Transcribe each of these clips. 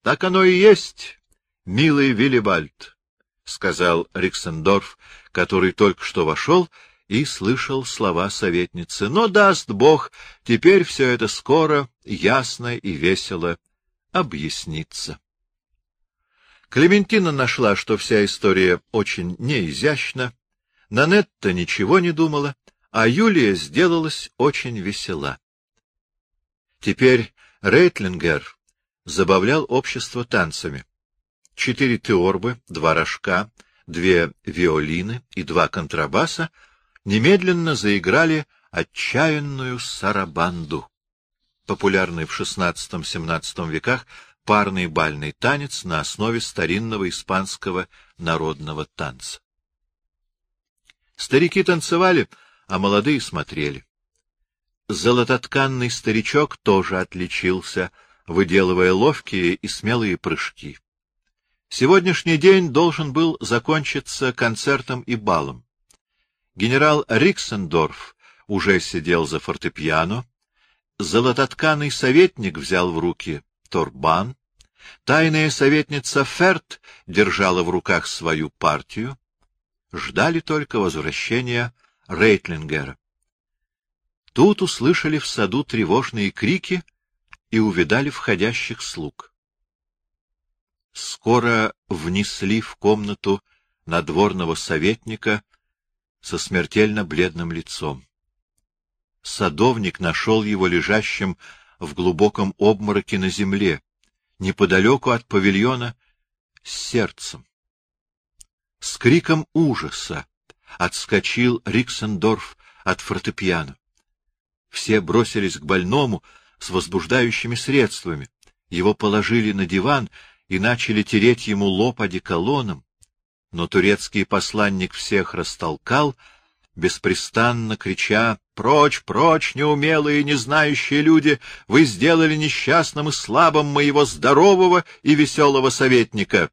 — Так оно и есть, милый Виллибальд, — сказал Риксендорф, который только что вошел и слышал слова советницы. Но даст Бог, теперь все это скоро, ясно и весело объяснится. Клементина нашла, что вся история очень неизящна, Нанетта ничего не думала, а Юлия сделалась очень весела. Теперь Рейтлингер забавлял общество танцами. Четыре теорбы, два рожка, две виолины и два контрабаса немедленно заиграли отчаянную сарабанду, популярный в XVI-XVII веках парный бальный танец на основе старинного испанского народного танца. Старики танцевали, а молодые смотрели. Золототканный старичок тоже отличился, выделывая ловкие и смелые прыжки. Сегодняшний день должен был закончиться концертом и балом. Генерал Риксендорф уже сидел за фортепиано, золототканый советник взял в руки торбан, тайная советница Ферт держала в руках свою партию, ждали только возвращения Рейтлингера. Тут услышали в саду тревожные крики и увидали входящих слуг. Скоро внесли в комнату надворного советника со смертельно бледным лицом. Садовник нашел его лежащим в глубоком обмороке на земле, неподалеку от павильона, с сердцем. С криком ужаса отскочил Риксендорф от фортепиано. Все бросились к больному с возбуждающими средствами. Его положили на диван и начали тереть ему лоб одеколоном, но турецкий посланник всех растолкал, беспрестанно крича «Прочь, прочь, неумелые не знающие люди! Вы сделали несчастным и слабым моего здорового и веселого советника!»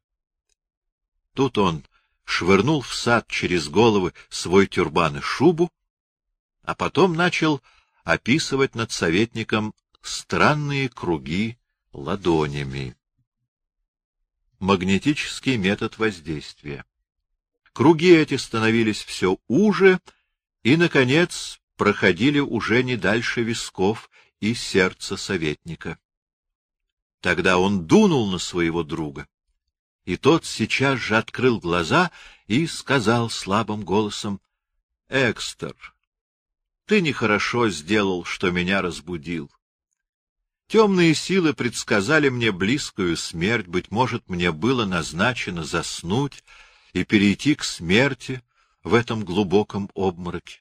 Тут он швырнул в сад через головы свой тюрбан и шубу, а потом начал описывать над советником странные круги ладонями. Магнетический метод воздействия. Круги эти становились все уже и, наконец, проходили уже не дальше висков и сердца советника. Тогда он дунул на своего друга, и тот сейчас же открыл глаза и сказал слабым голосом, — Экстер, ты нехорошо сделал, что меня разбудил. Темные силы предсказали мне близкую смерть, быть может, мне было назначено заснуть и перейти к смерти в этом глубоком обмороке.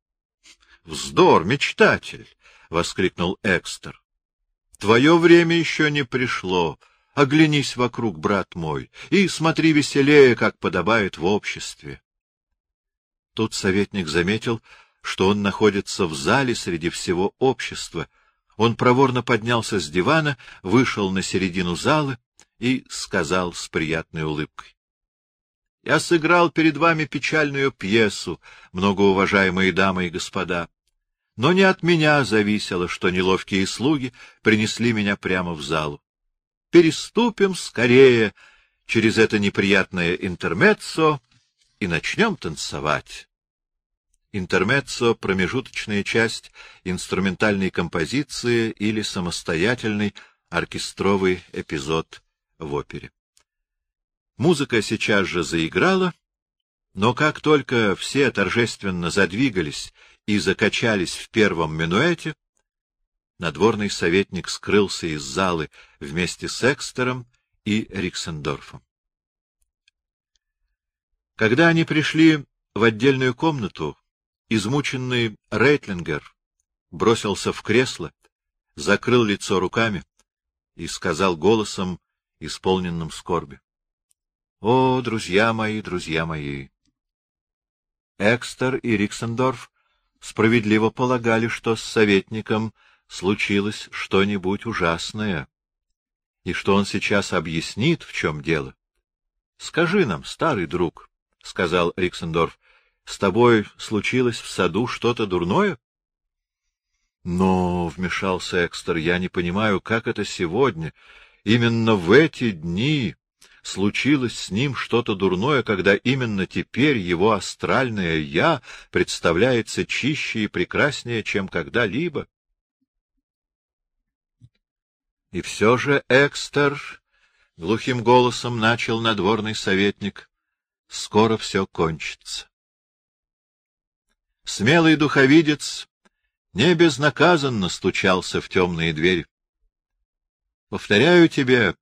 — Вздор, мечтатель! — воскликнул Экстер. — Твое время еще не пришло. Оглянись вокруг, брат мой, и смотри веселее, как подобает в обществе. Тут советник заметил, что он находится в зале среди всего общества. Он проворно поднялся с дивана, вышел на середину зала и сказал с приятной улыбкой. Я сыграл перед вами печальную пьесу, многоуважаемые дамы и господа. Но не от меня зависело, что неловкие слуги принесли меня прямо в залу. Переступим скорее через это неприятное интермеццо и начнем танцевать. Интермеццо — промежуточная часть инструментальной композиции или самостоятельный оркестровый эпизод в опере. Музыка сейчас же заиграла, но как только все торжественно задвигались и закачались в первом минуэте, надворный советник скрылся из залы вместе с Экстером и Риксендорфом. Когда они пришли в отдельную комнату, измученный Рейтлингер бросился в кресло, закрыл лицо руками и сказал голосом, исполненным скорби. О, друзья мои, друзья мои! Экстер и Риксендорф справедливо полагали, что с советником случилось что-нибудь ужасное, и что он сейчас объяснит, в чем дело. — Скажи нам, старый друг, — сказал Риксендорф, — с тобой случилось в саду что-то дурное? — Но, — вмешался Экстер, — я не понимаю, как это сегодня, именно в эти дни случилось с ним что-то дурное, когда именно теперь его астральное «я» представляется чище и прекраснее, чем когда-либо. И все же Экстер, — глухим голосом начал надворный советник, — скоро все кончится. Смелый духовидец не безнаказанно стучался в темные двери. Повторяю тебе,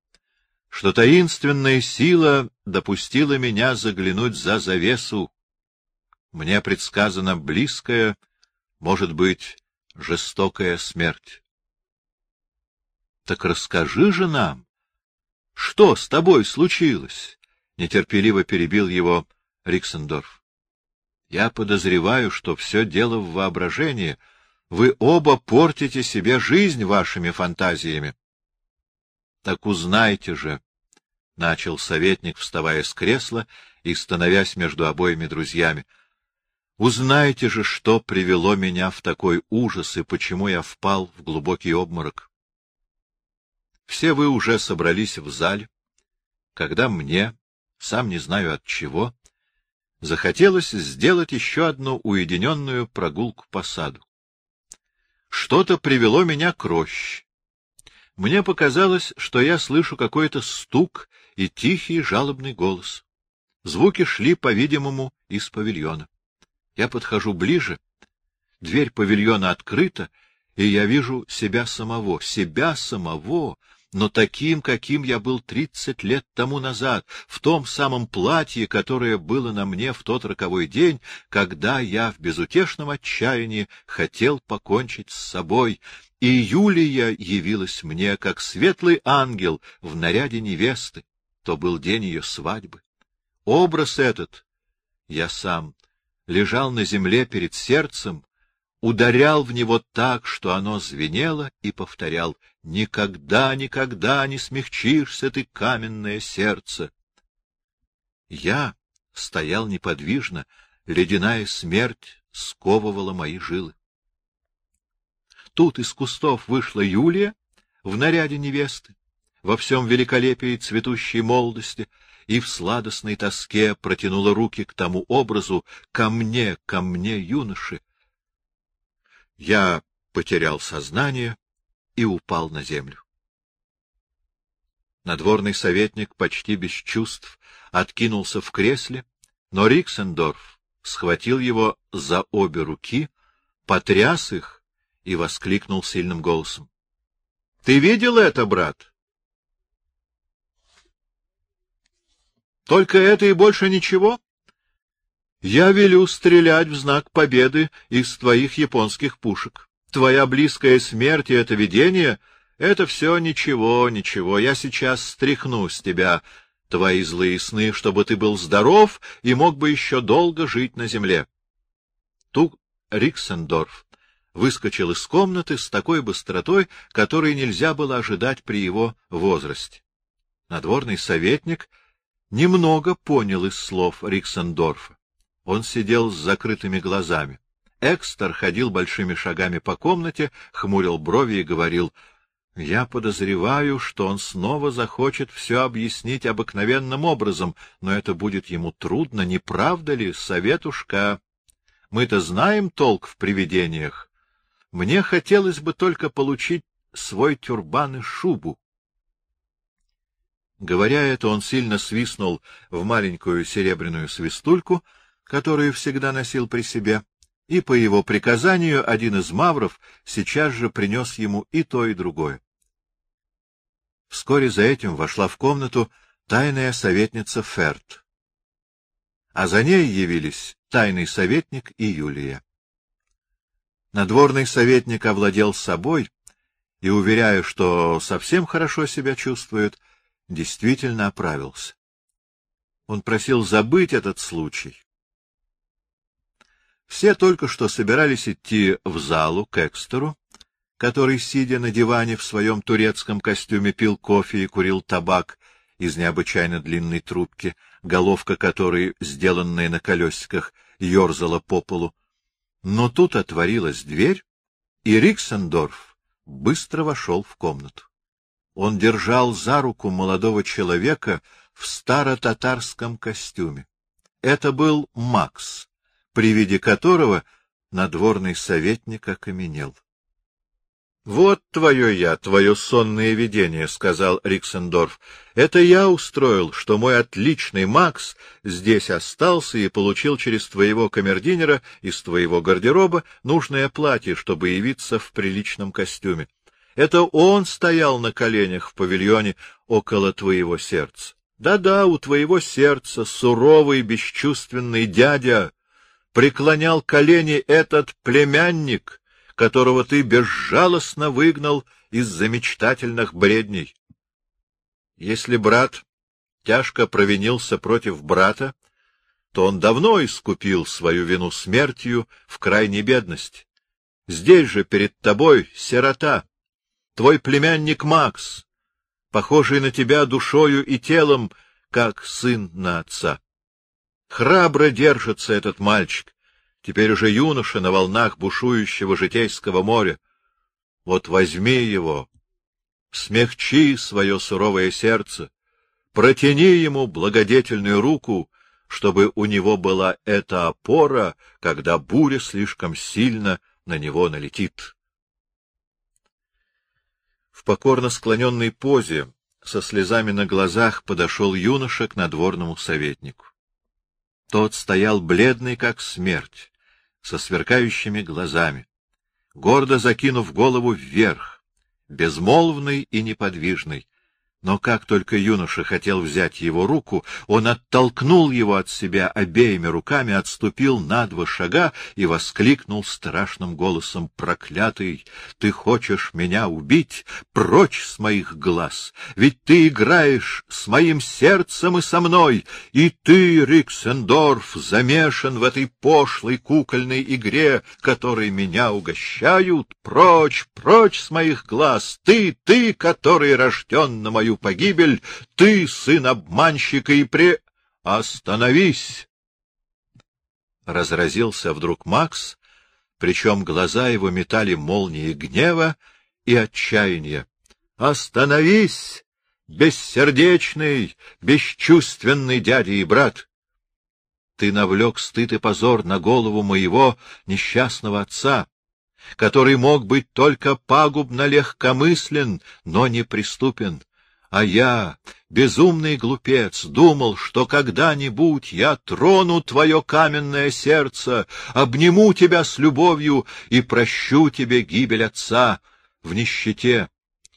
что таинственная сила допустила меня заглянуть за завесу. Мне предсказана близкая, может быть, жестокая смерть. Так расскажи же нам, что с тобой случилось? — нетерпеливо перебил его Риксендорф. — Я подозреваю, что все дело в воображении. Вы оба портите себе жизнь вашими фантазиями. — Так узнайте же, — начал советник, вставая с кресла и становясь между обоими друзьями. — Узнайте же, что привело меня в такой ужас и почему я впал в глубокий обморок. Все вы уже собрались в зале, когда мне, сам не знаю от чего, захотелось сделать еще одну уединенную прогулку по саду. Что-то привело меня к роще. Мне показалось, что я слышу какой-то стук и тихий жалобный голос. Звуки шли, по-видимому, из павильона. Я подхожу ближе, дверь павильона открыта, и я вижу себя самого, себя самого, но таким, каким я был тридцать лет тому назад, в том самом платье, которое было на мне в тот роковой день, когда я в безутешном отчаянии хотел покончить с собой, и Юлия явилась мне, как светлый ангел в наряде невесты то был день ее свадьбы. Образ этот, я сам, лежал на земле перед сердцем, ударял в него так, что оно звенело, и повторял «Никогда, никогда не смягчишься ты, каменное сердце!» Я стоял неподвижно, ледяная смерть сковывала мои жилы. Тут из кустов вышла Юлия в наряде невесты во всем великолепии цветущей молодости и в сладостной тоске протянула руки к тому образу «Ко мне, ко мне, юноши!» Я потерял сознание и упал на землю. Надворный советник почти без чувств откинулся в кресле, но Риксендорф схватил его за обе руки, потряс их и воскликнул сильным голосом. — Ты видел это, брат? Только это и больше ничего? Я велю стрелять в знак победы из твоих японских пушек. Твоя близкая смерть и это видение — это все ничего, ничего. Я сейчас стряхну с тебя твои злые сны, чтобы ты был здоров и мог бы еще долго жить на земле. Тут Риксендорф выскочил из комнаты с такой быстротой, которой нельзя было ожидать при его возрасте. Надворный советник — немного понял из слов Риксендорфа. Он сидел с закрытыми глазами. Экстер ходил большими шагами по комнате, хмурил брови и говорил, — Я подозреваю, что он снова захочет все объяснить обыкновенным образом, но это будет ему трудно, не правда ли, советушка? Мы-то знаем толк в привидениях. Мне хотелось бы только получить свой тюрбан и шубу. Говоря это, он сильно свистнул в маленькую серебряную свистульку, которую всегда носил при себе, и по его приказанию один из мавров сейчас же принес ему и то, и другое. Вскоре за этим вошла в комнату тайная советница Ферт, а за ней явились тайный советник и Юлия. Надворный советник овладел собой и, уверяя, что совсем хорошо себя чувствует, — действительно оправился. Он просил забыть этот случай. Все только что собирались идти в залу к Экстеру, который, сидя на диване в своем турецком костюме, пил кофе и курил табак из необычайно длинной трубки, головка которой, сделанная на колесиках, ерзала по полу. Но тут отворилась дверь, и Риксендорф быстро вошел в комнату. он держал за руку молодого человека в старо-татарском костюме. Это был Макс, при виде которого надворный советник окаменел. — Вот твое я, твое сонное видение, — сказал Риксендорф. — Это я устроил, что мой отличный Макс здесь остался и получил через твоего камердинера из твоего гардероба нужное платье, чтобы явиться в приличном костюме. Это он стоял на коленях в павильоне около твоего сердца. Да-да, у твоего сердца суровый, бесчувственный дядя преклонял колени этот племянник, которого ты безжалостно выгнал из-за мечтательных бредней. Если брат тяжко провинился против брата, то он давно искупил свою вину смертью в крайней бедности. Здесь же перед тобой сирота, твой племянник Макс, похожий на тебя душою и телом, как сын на отца. Храбро держится этот мальчик, теперь уже юноша на волнах бушующего житейского моря. Вот возьми его, смягчи свое суровое сердце, протяни ему благодетельную руку, чтобы у него была эта опора, когда буря слишком сильно на него налетит. В покорно склоненной позе, со слезами на глазах, подошел юноша к надворному советнику. Тот стоял бледный, как смерть, со сверкающими глазами, гордо закинув голову вверх, безмолвный и неподвижный, но как только юноша хотел взять его руку, он оттолкнул его от себя обеими руками, отступил на два шага и воскликнул страшным голосом «Проклятый! Ты хочешь меня убить? Прочь с моих глаз! Ведь ты играешь с моим сердцем и со мной, и ты, Риксендорф, замешан в этой пошлой кукольной игре, которой меня угощают! Прочь, прочь с моих глаз! Ты, ты, который рожден на погибель, ты, сын обманщика, и пре... Остановись! Разразился вдруг Макс, причем глаза его метали молнии гнева и отчаяния. Остановись, бессердечный, бесчувственный дядя и брат! Ты навлек стыд и позор на голову моего несчастного отца который мог быть только пагубно легкомыслен, но не преступен. А я, безумный глупец, думал, что когда-нибудь я трону твое каменное сердце, обниму тебя с любовью и прощу тебе гибель отца в нищете,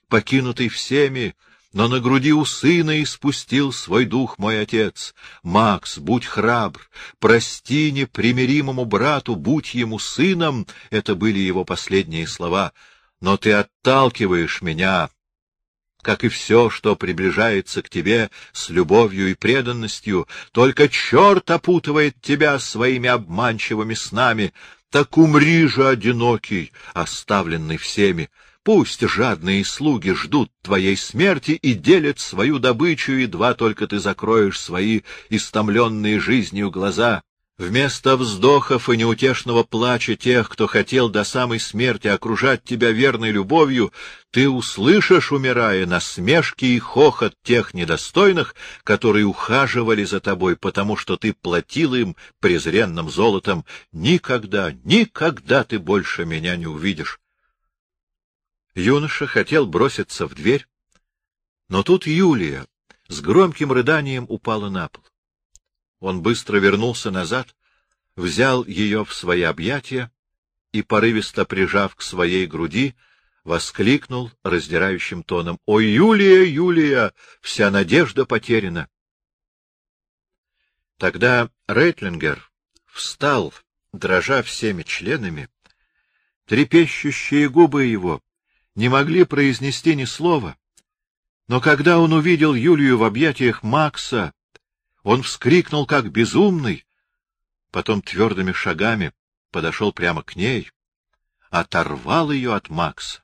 покинутый всеми, но на груди у сына испустил свой дух мой отец. Макс, будь храбр, прости непримиримому брату, будь ему сыном, — это были его последние слова. Но ты отталкиваешь меня, как и все, что приближается к тебе с любовью и преданностью. Только черт опутывает тебя своими обманчивыми снами. Так умри же, одинокий, оставленный всеми. Пусть жадные слуги ждут твоей смерти и делят свою добычу, едва только ты закроешь свои истомленные жизнью глаза. Вместо вздохов и неутешного плача тех, кто хотел до самой смерти окружать тебя верной любовью, ты услышишь, умирая, насмешки и хохот тех недостойных, которые ухаживали за тобой, потому что ты платил им презренным золотом. Никогда, никогда ты больше меня не увидишь. Юноша хотел броситься в дверь, но тут Юлия с громким рыданием упала на пол. Он быстро вернулся назад, взял ее в свои объятия и, порывисто прижав к своей груди, воскликнул раздирающим тоном. — О, Юлия, Юлия! Вся надежда потеряна! Тогда Рейтлингер встал, дрожа всеми членами, трепещущие губы его не могли произнести ни слова. Но когда он увидел Юлию в объятиях Макса, он вскрикнул, как безумный, потом твердыми шагами подошел прямо к ней, оторвал ее от Макса,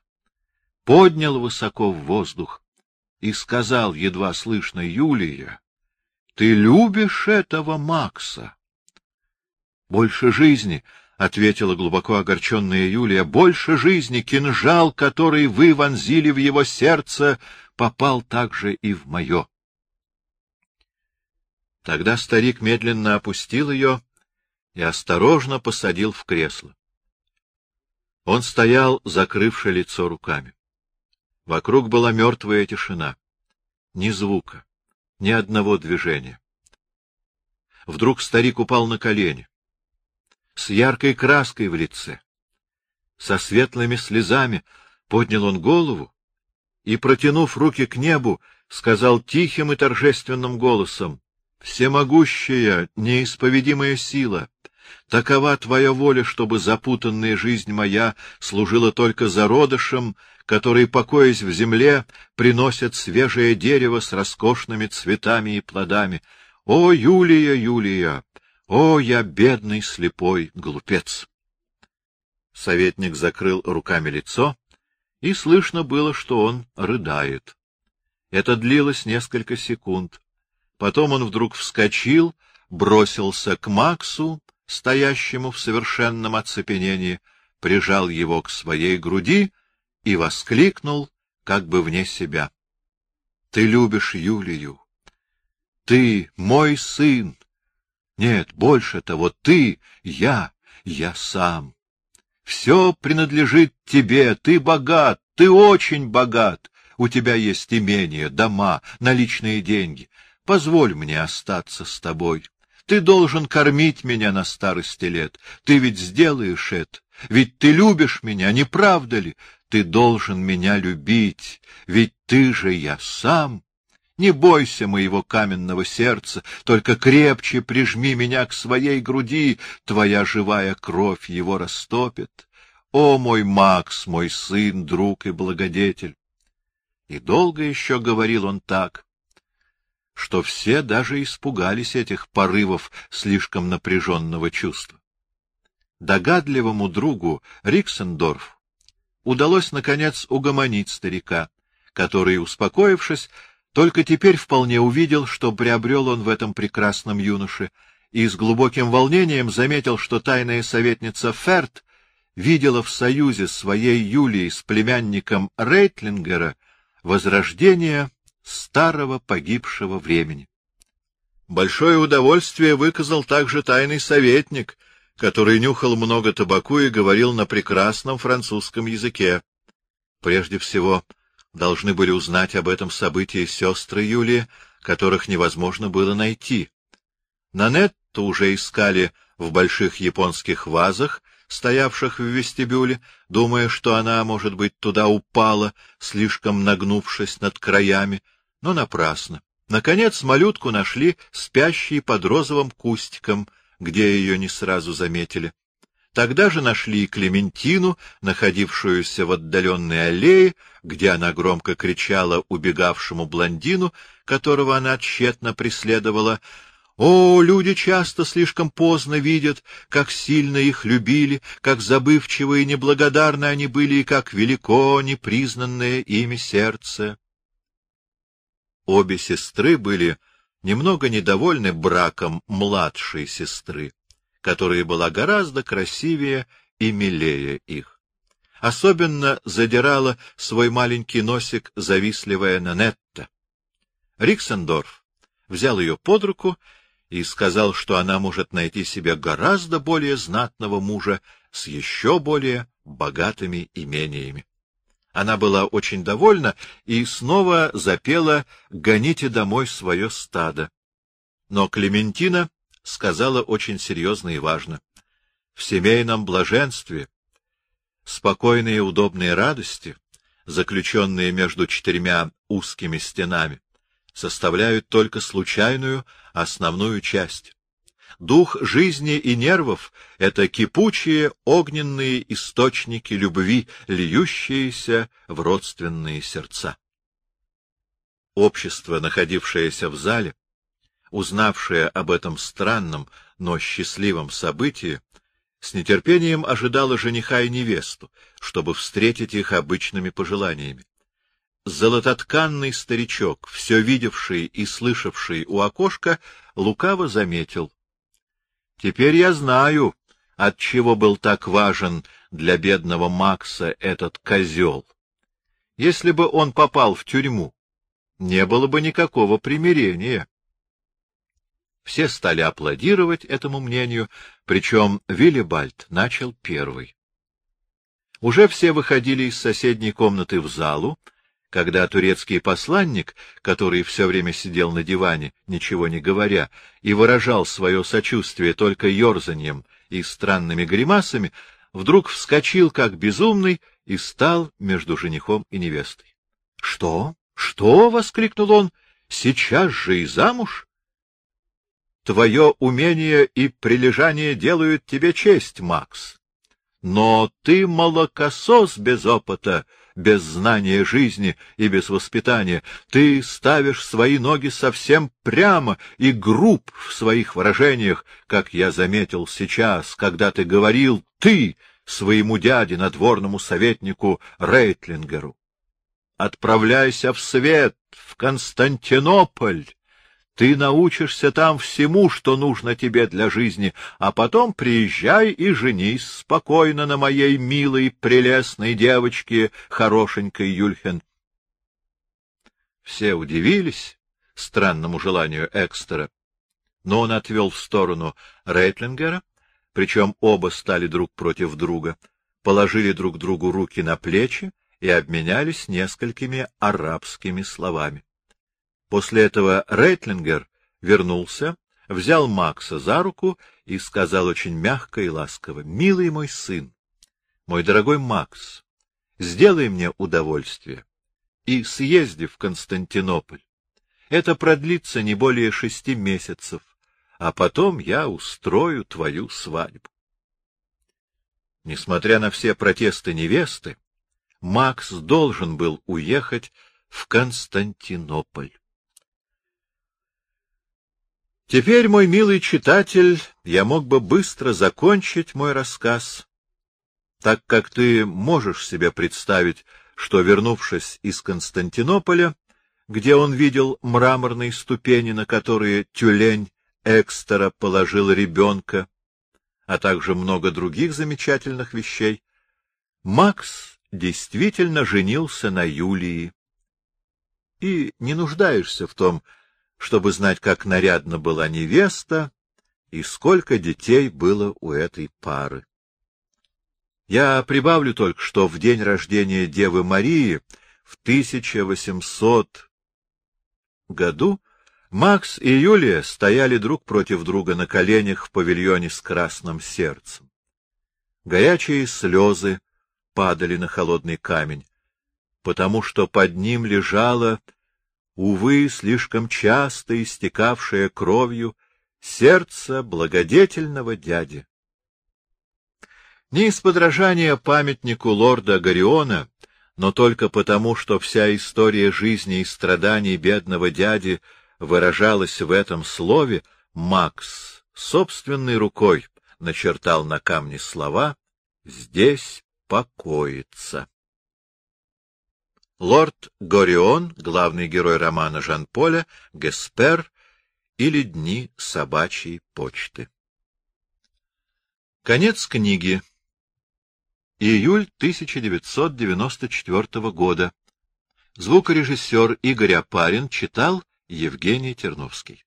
поднял высоко в воздух и сказал едва слышно Юлия, «Ты любишь этого Макса?» Больше жизни — ответила глубоко огорченная Юлия, — больше жизни, кинжал, который вы вонзили в его сердце, попал также и в мое. Тогда старик медленно опустил ее и осторожно посадил в кресло. Он стоял, закрывши лицо руками. Вокруг была мертвая тишина. Ни звука, ни одного движения. Вдруг старик упал на колени. С яркой краской в лице, со светлыми слезами поднял он голову и, протянув руки к небу, сказал тихим и торжественным голосом, «Всемогущая, неисповедимая сила, такова твоя воля, чтобы запутанная жизнь моя служила только зародышем, который, покоясь в земле, приносят свежее дерево с роскошными цветами и плодами. О, Юлия, Юлия! О, я бедный слепой глупец! Советник закрыл руками лицо, и слышно было, что он рыдает. Это длилось несколько секунд. Потом он вдруг вскочил, бросился к Максу, стоящему в совершенном оцепенении, прижал его к своей груди и воскликнул, как бы вне себя. — Ты любишь Юлию. Ты мой сын. Нет, больше того, ты, я, я сам. Все принадлежит тебе, ты богат, ты очень богат. У тебя есть имение, дома, наличные деньги. Позволь мне остаться с тобой. Ты должен кормить меня на старости лет. Ты ведь сделаешь это. Ведь ты любишь меня, не правда ли? Ты должен меня любить, ведь ты же я сам. Не бойся моего каменного сердца, только крепче прижми меня к своей груди, твоя живая кровь его растопит. О, мой Макс, мой сын, друг и благодетель! И долго еще говорил он так, что все даже испугались этих порывов слишком напряженного чувства. Догадливому другу Риксендорф удалось, наконец, угомонить старика, который, успокоившись, только теперь вполне увидел, что приобрел он в этом прекрасном юноше, и с глубоким волнением заметил, что тайная советница Ферт видела в союзе своей Юлии с племянником Рейтлингера возрождение старого погибшего времени. Большое удовольствие выказал также тайный советник, который нюхал много табаку и говорил на прекрасном французском языке. Прежде всего, должны были узнать об этом событии сестры Юлии, которых невозможно было найти. Нанетту уже искали в больших японских вазах, стоявших в вестибюле, думая, что она, может быть, туда упала, слишком нагнувшись над краями, но напрасно. Наконец малютку нашли спящей под розовым кустиком, где ее не сразу заметили. Тогда же нашли и Клементину, находившуюся в отдаленной аллее, где она громко кричала убегавшему блондину, которого она тщетно преследовала. О, люди часто слишком поздно видят, как сильно их любили, как забывчивы и неблагодарны они были, и как велико непризнанное ими сердце. Обе сестры были немного недовольны браком младшей сестры которая была гораздо красивее и милее их. Особенно задирала свой маленький носик завистливая Нанетта. Риксендорф взял ее под руку и сказал, что она может найти себе гораздо более знатного мужа с еще более богатыми имениями. Она была очень довольна и снова запела «Гоните домой свое стадо». Но Клементина сказала очень серьезно и важно. В семейном блаженстве, спокойные и удобные радости, заключенные между четырьмя узкими стенами, составляют только случайную основную часть. Дух жизни и нервов — это кипучие огненные источники любви, льющиеся в родственные сердца. Общество, находившееся в зале, узнавшая об этом странном, но счастливом событии, с нетерпением ожидала жениха и невесту, чтобы встретить их обычными пожеланиями. Золототканный старичок, все видевший и слышавший у окошка, лукаво заметил. — Теперь я знаю, от чего был так важен для бедного Макса этот козел. Если бы он попал в тюрьму, не было бы никакого примирения. Все стали аплодировать этому мнению, причем Виллибальд начал первый. Уже все выходили из соседней комнаты в залу, когда турецкий посланник, который все время сидел на диване, ничего не говоря, и выражал свое сочувствие только ерзанием и странными гримасами, вдруг вскочил как безумный и стал между женихом и невестой. — Что? Что? — воскликнул он. — Сейчас же и замуж? Твое умение и прилежание делают тебе честь, Макс. Но ты молокосос без опыта, без знания жизни и без воспитания. Ты ставишь свои ноги совсем прямо и груб в своих выражениях, как я заметил сейчас, когда ты говорил «ты» своему дяде, надворному советнику Рейтлингеру. Отправляйся в свет, в Константинополь, ты научишься там всему, что нужно тебе для жизни, а потом приезжай и женись спокойно на моей милой, прелестной девочке, хорошенькой Юльхен. Все удивились странному желанию Экстера, но он отвел в сторону Рейтлингера, причем оба стали друг против друга, положили друг другу руки на плечи и обменялись несколькими арабскими словами. После этого Рейтлингер вернулся, взял Макса за руку и сказал очень мягко и ласково, — Милый мой сын, мой дорогой Макс, сделай мне удовольствие и съезди в Константинополь. Это продлится не более шести месяцев, а потом я устрою твою свадьбу. Несмотря на все протесты невесты, Макс должен был уехать в Константинополь. Теперь, мой милый читатель, я мог бы быстро закончить мой рассказ, так как ты можешь себе представить, что, вернувшись из Константинополя, где он видел мраморные ступени, на которые тюлень Экстера положил ребенка, а также много других замечательных вещей, Макс действительно женился на Юлии. И не нуждаешься в том, чтобы знать, как нарядно была невеста и сколько детей было у этой пары. Я прибавлю только, что в день рождения Девы Марии в 1800 году Макс и Юлия стояли друг против друга на коленях в павильоне с красным сердцем. Горячие слезы падали на холодный камень, потому что под ним лежала увы, слишком часто истекавшее кровью, сердце благодетельного дяди. Не из подражания памятнику лорда Гориона, но только потому, что вся история жизни и страданий бедного дяди выражалась в этом слове, Макс собственной рукой начертал на камне слова «Здесь покоится». Лорд Горион, главный герой романа Жан-Поля, Геспер или Дни собачьей почты. Конец книги. Июль 1994 года. Звукорежиссер Игорь Апарин читал Евгений Терновский.